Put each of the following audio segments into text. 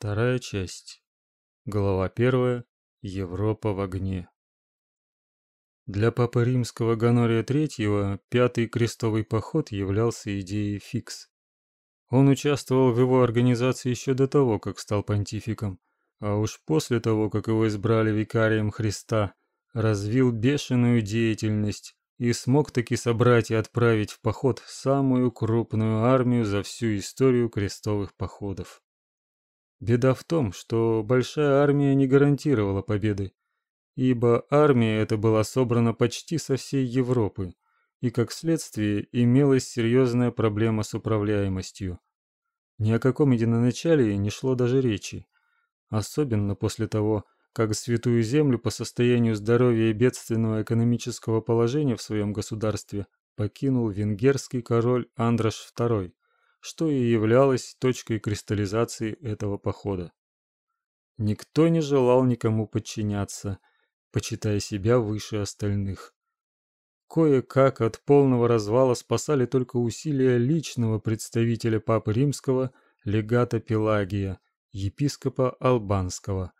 Вторая часть. Глава первая. Европа в огне. Для папы римского Гонория III пятый крестовый поход являлся идеей фикс. Он участвовал в его организации еще до того, как стал понтификом, а уж после того, как его избрали викарием Христа, развил бешеную деятельность и смог таки собрать и отправить в поход самую крупную армию за всю историю крестовых походов. Беда в том, что большая армия не гарантировала победы, ибо армия эта была собрана почти со всей Европы, и как следствие имелась серьезная проблема с управляемостью. Ни о каком единоначалии не шло даже речи, особенно после того, как Святую Землю по состоянию здоровья и бедственного экономического положения в своем государстве покинул венгерский король Андрош II что и являлось точкой кристаллизации этого похода. Никто не желал никому подчиняться, почитая себя выше остальных. Кое-как от полного развала спасали только усилия личного представителя Папы Римского, легата Пелагия, епископа Албанского.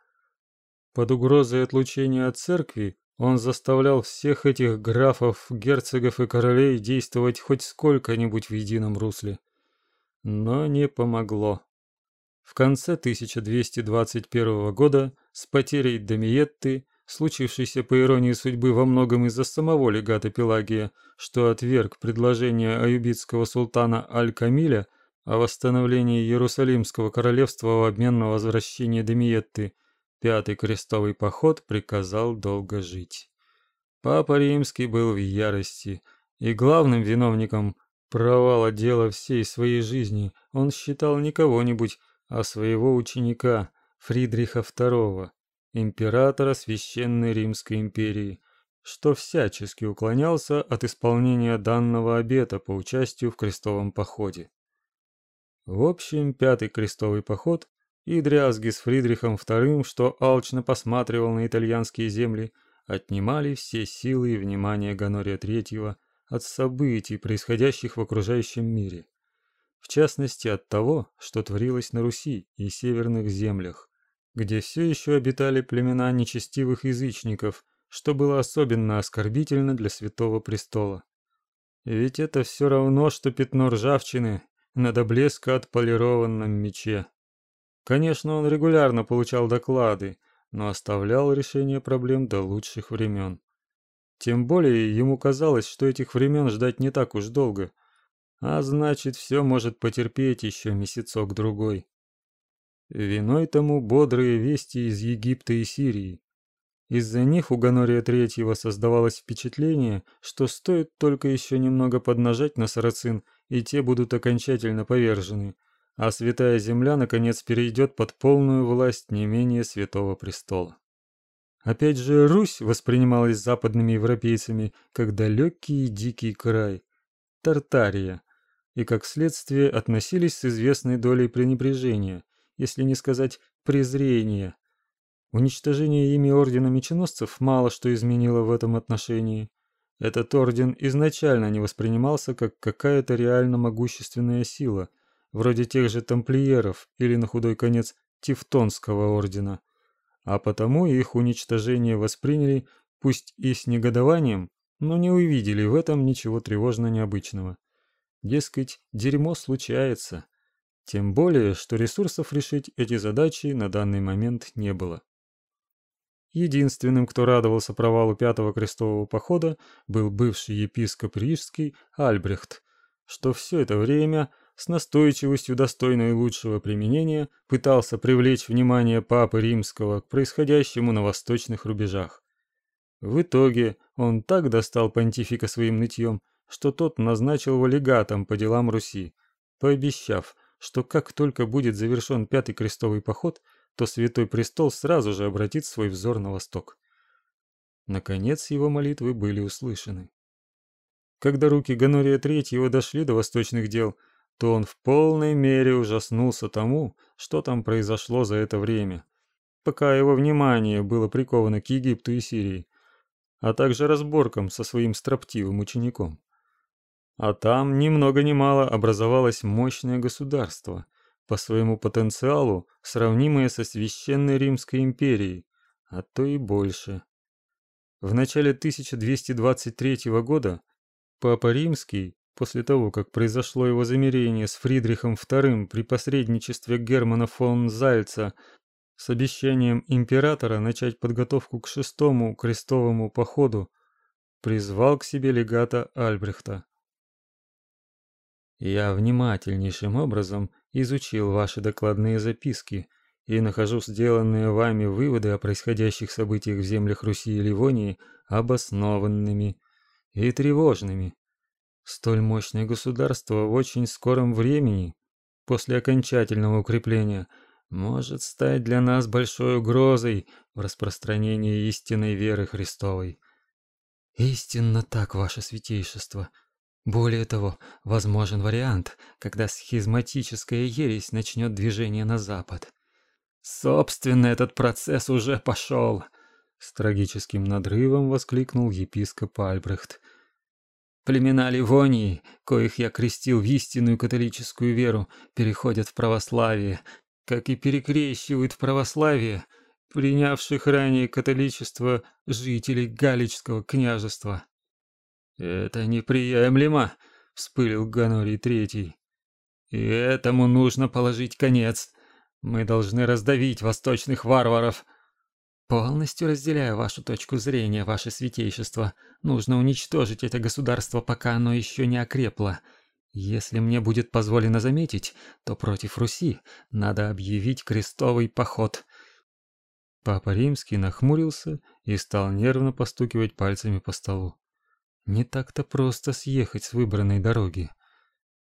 Под угрозой отлучения от церкви он заставлял всех этих графов, герцогов и королей действовать хоть сколько-нибудь в едином русле но не помогло. В конце 1221 года с потерей Домиетты, случившейся по иронии судьбы во многом из-за самого легата Пелагия, что отверг предложение аюбитского султана Аль-Камиля о восстановлении Иерусалимского королевства в обмен на возвращение Домиетты, Пятый крестовый поход приказал долго жить. Папа Римский был в ярости, и главным виновником Провала дела всей своей жизни он считал не кого-нибудь, а своего ученика Фридриха II, императора Священной Римской империи, что всячески уклонялся от исполнения данного обета по участию в крестовом походе. В общем, пятый крестовый поход и дрязги с Фридрихом II, что алчно посматривал на итальянские земли, отнимали все силы и внимание Гонория III от событий, происходящих в окружающем мире. В частности, от того, что творилось на Руси и северных землях, где все еще обитали племена нечестивых язычников, что было особенно оскорбительно для Святого Престола. Ведь это все равно, что пятно ржавчины на до блеска отполированном мече. Конечно, он регулярно получал доклады, но оставлял решение проблем до лучших времен. Тем более ему казалось, что этих времен ждать не так уж долго, а значит, все может потерпеть еще месяцок-другой. Виной тому бодрые вести из Египта и Сирии. Из-за них у Гонория Третьего создавалось впечатление, что стоит только еще немного поднажать на сарацин, и те будут окончательно повержены, а Святая Земля наконец перейдет под полную власть не менее Святого Престола. Опять же, Русь воспринималась западными европейцами как далекий дикий край, Тартария, и как следствие относились с известной долей пренебрежения, если не сказать презрения. Уничтожение ими ордена меченосцев мало что изменило в этом отношении. Этот орден изначально не воспринимался как какая-то реально могущественная сила, вроде тех же тамплиеров или на худой конец Тевтонского ордена а потому их уничтожение восприняли, пусть и с негодованием, но не увидели в этом ничего тревожно необычного. Дескать, дерьмо случается. Тем более, что ресурсов решить эти задачи на данный момент не было. Единственным, кто радовался провалу Пятого крестового похода, был бывший епископ Рижский Альбрехт, что все это время с настойчивостью достойной лучшего применения пытался привлечь внимание Папы Римского к происходящему на восточных рубежах. В итоге он так достал понтифика своим нытьем, что тот назначил его легатом по делам Руси, пообещав, что как только будет завершен Пятый крестовый поход, то Святой Престол сразу же обратит свой взор на восток. Наконец его молитвы были услышаны. Когда руки Гонория III дошли до восточных дел – то он в полной мере ужаснулся тому, что там произошло за это время, пока его внимание было приковано к Египту и Сирии, а также разборкам со своим строптивым учеником. А там ни много ни мало образовалось мощное государство, по своему потенциалу сравнимые со Священной Римской империей, а то и больше. В начале 1223 года Папа Римский, после того, как произошло его замирение с Фридрихом II при посредничестве Германа фон Зальца с обещанием императора начать подготовку к шестому крестовому походу, призвал к себе легата Альбрехта. Я внимательнейшим образом изучил ваши докладные записки и нахожу сделанные вами выводы о происходящих событиях в землях Руси и Ливонии обоснованными и тревожными. Столь мощное государство в очень скором времени, после окончательного укрепления, может стать для нас большой угрозой в распространении истинной веры Христовой. Истинно так, ваше святейшество. Более того, возможен вариант, когда схизматическая ересь начнет движение на запад. Собственно, этот процесс уже пошел. С трагическим надрывом воскликнул епископ Альбрехт. Племена Ливонии, коих я крестил в истинную католическую веру, переходят в православие, как и перекрещивают в православие принявших ранее католичество жителей Галичского княжества. «Это неприемлемо!» — вспылил Ганорий Третий. «И этому нужно положить конец. Мы должны раздавить восточных варваров». «Полностью разделяю вашу точку зрения, ваше святейшество. Нужно уничтожить это государство, пока оно еще не окрепло. Если мне будет позволено заметить, то против Руси надо объявить крестовый поход». Папа Римский нахмурился и стал нервно постукивать пальцами по столу. Не так-то просто съехать с выбранной дороги.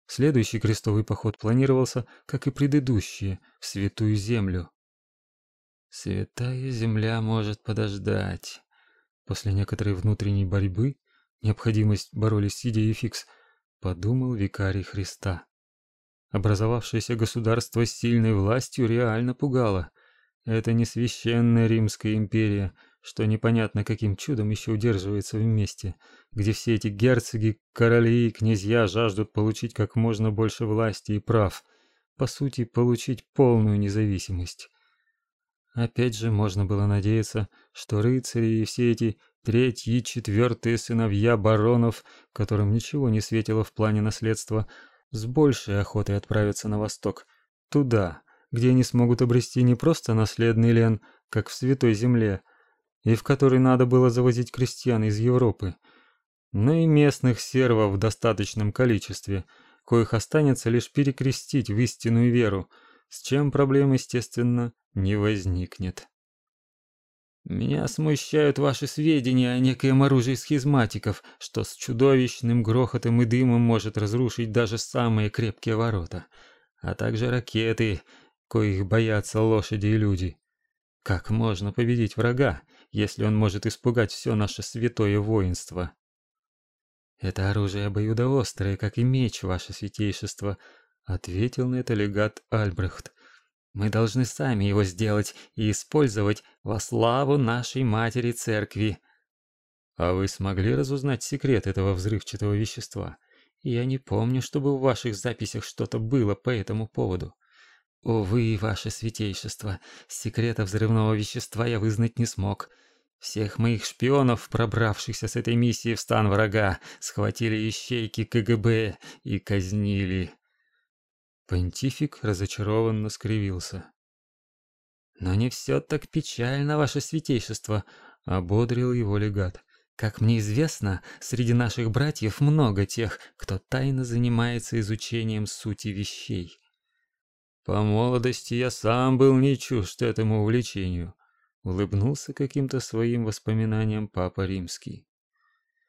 Следующий крестовый поход планировался, как и предыдущие, в Святую Землю. Святая Земля может подождать. После некоторой внутренней борьбы, необходимость боролись сидя и фикс, подумал викарий Христа. Образовавшееся государство с сильной властью реально пугало. Это не священная Римская империя, что непонятно каким чудом еще удерживается вместе, где все эти герцоги, короли и князья жаждут получить как можно больше власти и прав, по сути, получить полную независимость. Опять же, можно было надеяться, что рыцари и все эти третьи и четвертые сыновья баронов, которым ничего не светило в плане наследства, с большей охотой отправятся на восток, туда, где они смогут обрести не просто наследный лен, как в Святой Земле, и в который надо было завозить крестьян из Европы, но и местных сервов в достаточном количестве, коих останется лишь перекрестить в истинную веру, с чем проблем, естественно, не возникнет. Меня смущают ваши сведения о некоем оружии схизматиков, что с чудовищным грохотом и дымом может разрушить даже самые крепкие ворота, а также ракеты, коих боятся лошади и люди. Как можно победить врага, если он может испугать все наше святое воинство? Это оружие обоюдоострое, как и меч, ваше святейшество, ответил на это легат Альбрехт. Мы должны сами его сделать и использовать во славу нашей матери церкви. А вы смогли разузнать секрет этого взрывчатого вещества? Я не помню, чтобы в ваших записях что-то было по этому поводу. Увы, ваше святейшество, секрета взрывного вещества я вызнать не смог. Всех моих шпионов, пробравшихся с этой миссии в стан врага, схватили ищейки КГБ и казнили. Понтифик разочарованно скривился. Но не все так печально, ваше святейшество, ободрил его легат. Как мне известно, среди наших братьев много тех, кто тайно занимается изучением сути вещей. По молодости я сам был не чужд этому увлечению, улыбнулся каким-то своим воспоминанием папа Римский.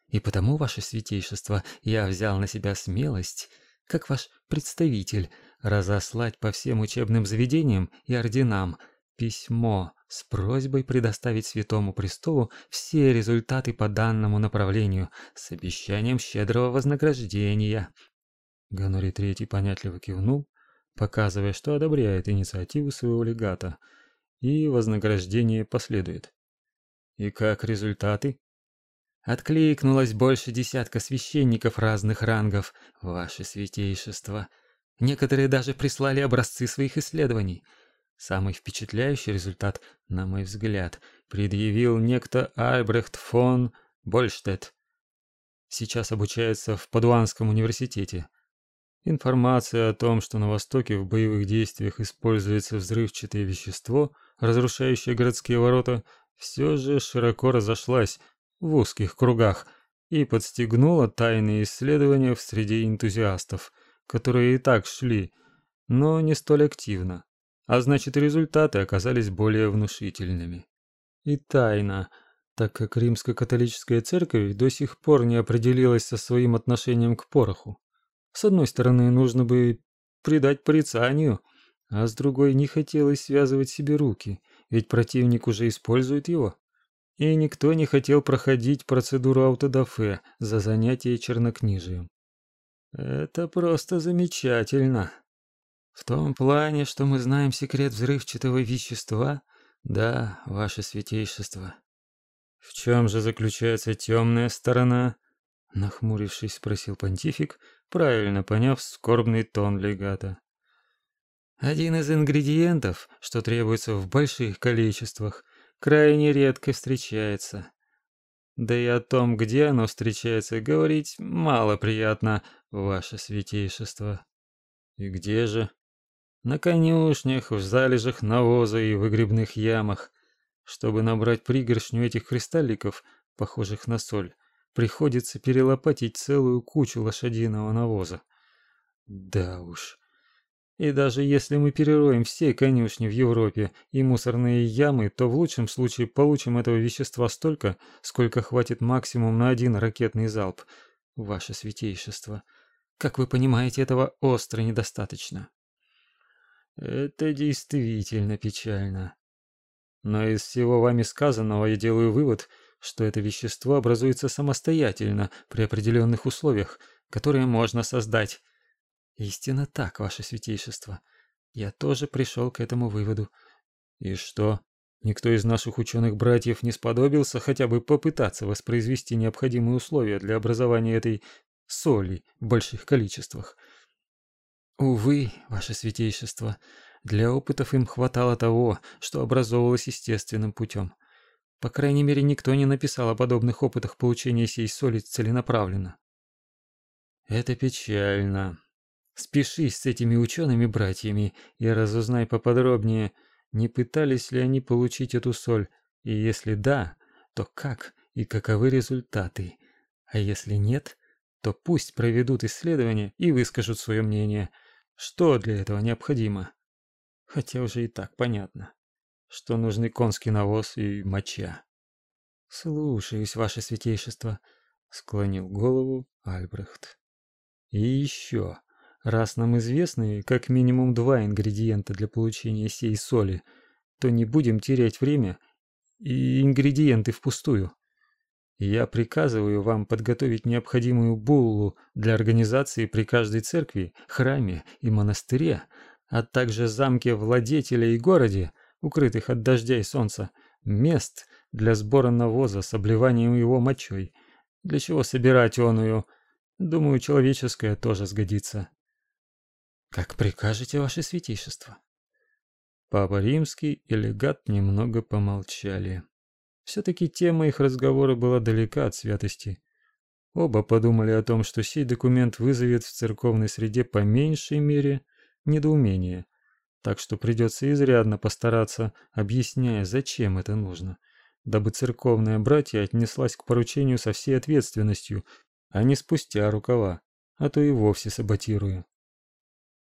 И потому, ваше святейшество, я взял на себя смелость, как ваш представитель, разослать по всем учебным заведениям и орденам письмо с просьбой предоставить Святому Престолу все результаты по данному направлению с обещанием щедрого вознаграждения. Ганори Третий понятливо кивнул, показывая, что одобряет инициативу своего легата, и вознаграждение последует. И как результаты? Откликнулось больше десятка священников разных рангов, ваше святейшество. Некоторые даже прислали образцы своих исследований. Самый впечатляющий результат, на мой взгляд, предъявил некто Альбрехт фон Больштедт. Сейчас обучается в Падуанском университете. Информация о том, что на Востоке в боевых действиях используется взрывчатое вещество, разрушающее городские ворота, все же широко разошлась в узких кругах и подстегнула тайные исследования в среде энтузиастов, которые и так шли, но не столь активно, а значит результаты оказались более внушительными. И тайна, так как римско-католическая церковь до сих пор не определилась со своим отношением к пороху. С одной стороны, нужно бы придать порицанию, а с другой не хотелось связывать себе руки, ведь противник уже использует его. И никто не хотел проходить процедуру аутодафе за занятие чернокнижием. Это просто замечательно. В том плане, что мы знаем секрет взрывчатого вещества, да, ваше святейшество. В чем же заключается темная сторона? Нахмурившись, спросил понтифик, правильно поняв скорбный тон легата. Один из ингредиентов, что требуется в больших количествах, крайне редко встречается. Да и о том, где оно встречается, говорить мало приятно, ваше святейшество. И где же? На конюшнях, в залежах навоза и выгребных ямах. Чтобы набрать пригоршню этих кристалликов, похожих на соль, приходится перелопатить целую кучу лошадиного навоза. Да уж. И даже если мы перероем все конюшни в Европе и мусорные ямы, то в лучшем случае получим этого вещества столько, сколько хватит максимум на один ракетный залп. Ваше святейшество, как вы понимаете, этого остро недостаточно. Это действительно печально. Но из всего вами сказанного я делаю вывод, что это вещество образуется самостоятельно при определенных условиях, которые можно создать. Истинно так, ваше святейшество. Я тоже пришел к этому выводу. И что? Никто из наших ученых-братьев не сподобился хотя бы попытаться воспроизвести необходимые условия для образования этой соли в больших количествах. Увы, ваше святейшество, для опытов им хватало того, что образовывалось естественным путем. По крайней мере, никто не написал о подобных опытах получения сей соли целенаправленно. Это печально. Спешись с этими учеными-братьями и разузнай поподробнее, не пытались ли они получить эту соль, и если да, то как и каковы результаты. А если нет, то пусть проведут исследования и выскажут свое мнение, что для этого необходимо. Хотя уже и так понятно, что нужны конский навоз и моча. «Слушаюсь, ваше святейшество», — склонил голову Альбрехт. «И еще...» Раз нам известны как минимум два ингредиента для получения сей соли, то не будем терять время и ингредиенты впустую. Я приказываю вам подготовить необходимую буллу для организации при каждой церкви, храме и монастыре, а также замке владетеля и городе, укрытых от дождя и солнца, мест для сбора навоза с обливанием его мочой. Для чего собирать оную? Думаю, человеческое тоже сгодится. Как прикажете, ваше святейшество. Папа Римский и легат немного помолчали. Все-таки тема их разговора была далека от святости. Оба подумали о том, что сей документ вызовет в церковной среде по меньшей мере недоумение, так что придется изрядно постараться, объясняя, зачем это нужно, дабы церковная братья отнеслась к поручению со всей ответственностью, а не спустя рукава, а то и вовсе саботируя.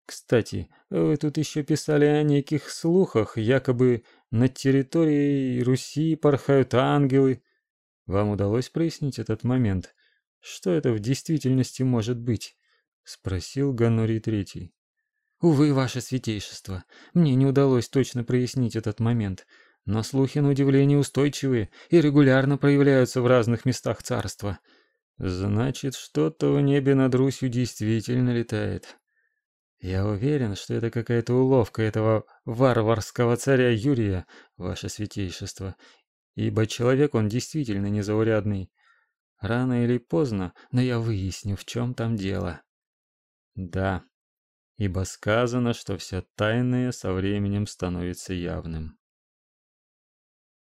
Кстати, вы тут еще писали о неких слухах, якобы над территорией Руси порхают ангелы. Вам удалось прояснить этот момент? Что это в действительности может быть? спросил Ганорий Третий. Увы, ваше святейшество, мне не удалось точно прояснить этот момент, но слухи на удивление устойчивые и регулярно проявляются в разных местах царства. Значит, что-то в небе над Русью действительно летает. Я уверен, что это какая-то уловка этого варварского царя Юрия, ваше святейшество, ибо человек он действительно незаурядный. Рано или поздно, но я выясню, в чем там дело. Да. ибо сказано, что все тайное со временем становится явным.